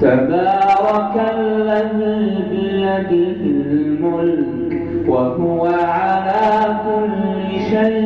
تبارك الذي بيده الملك وهو على كل شيء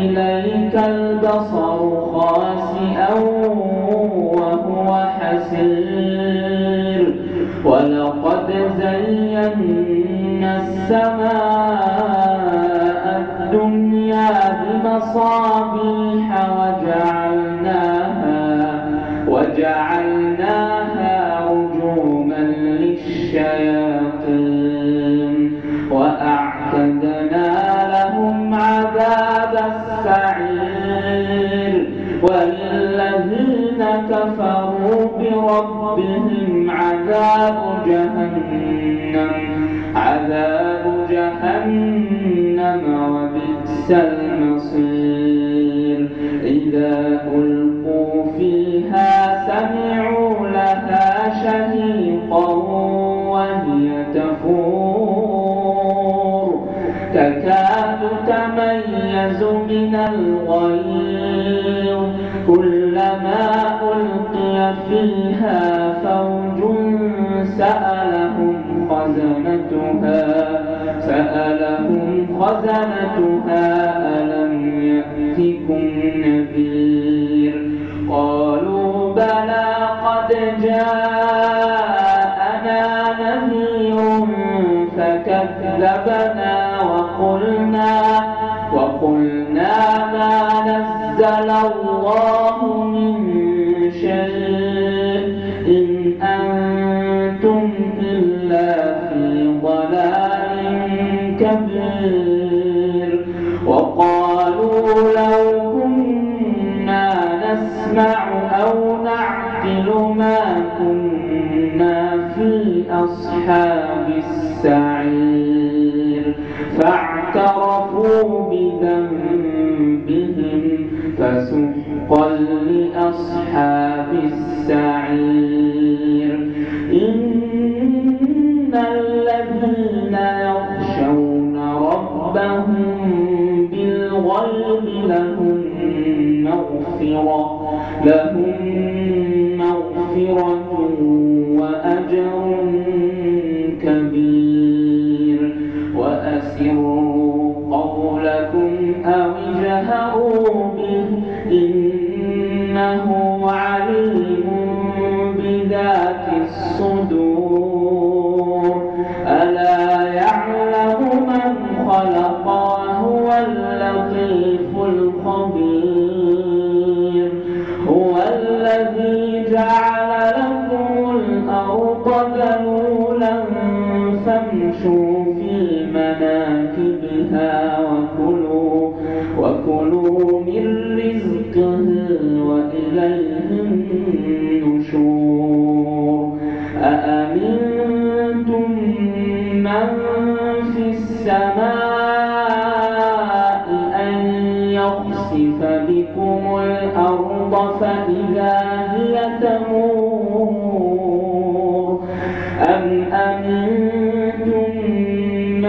إليك البصر خاسئا وهو حسير. ولقد زينا السماء الدنيا بمصابيح وللذين كفروا بربهم عذاب جهنم عذاب جهنم وبئس فيها فوج سألهم خزنتها سألهم خزنتها ألم يأتكم نذير قالوا بلى قد جاءنا كنا في أصحاب السعير. فاعترفوا بذنبهم فسحقا لأصحاب السعير. do ذلولا فامشوا في مناكبها وكلوا وكلوا من رزقه وإليه النشور. أأمنتم من في السماء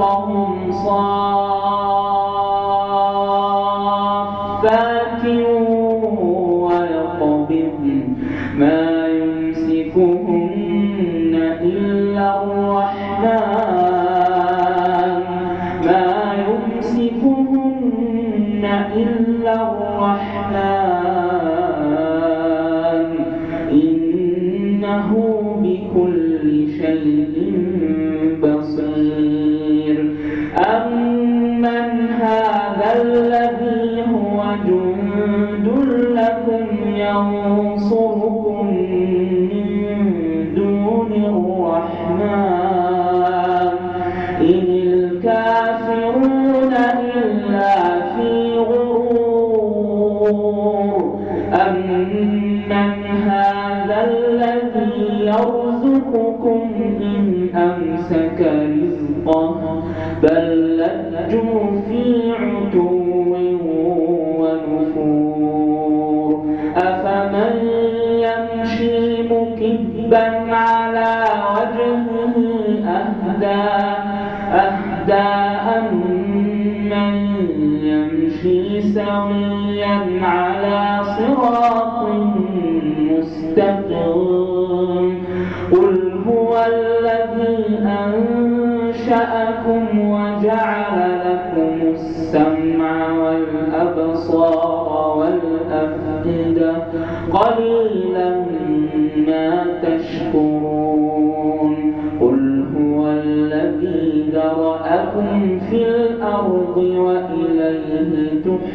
صافات ويقبض ما يمسكهن إلا الرحمن. ما يمسكهن إلا الرحمن. ينصركم من دون الرحمن. إن الكافرون إلا في غرور. أمن هذا الذي يرزقكم إن أمسك رزقه؟ بل يمشي سويا على صراط مستقيم. قل هو الذي أنشأكم وجعل لكم السمع والأبصار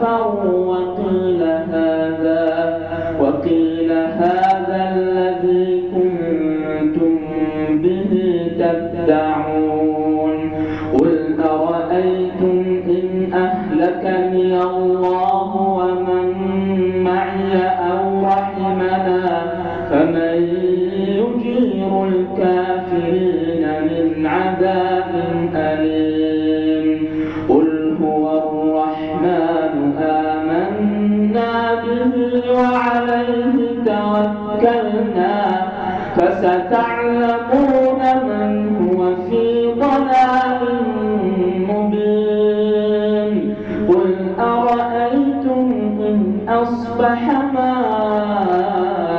كفروا وقيل وعليه توكلنا فستعلمون من هو في ضلال مبين. قل أرأيتم إن أصبح ماؤكم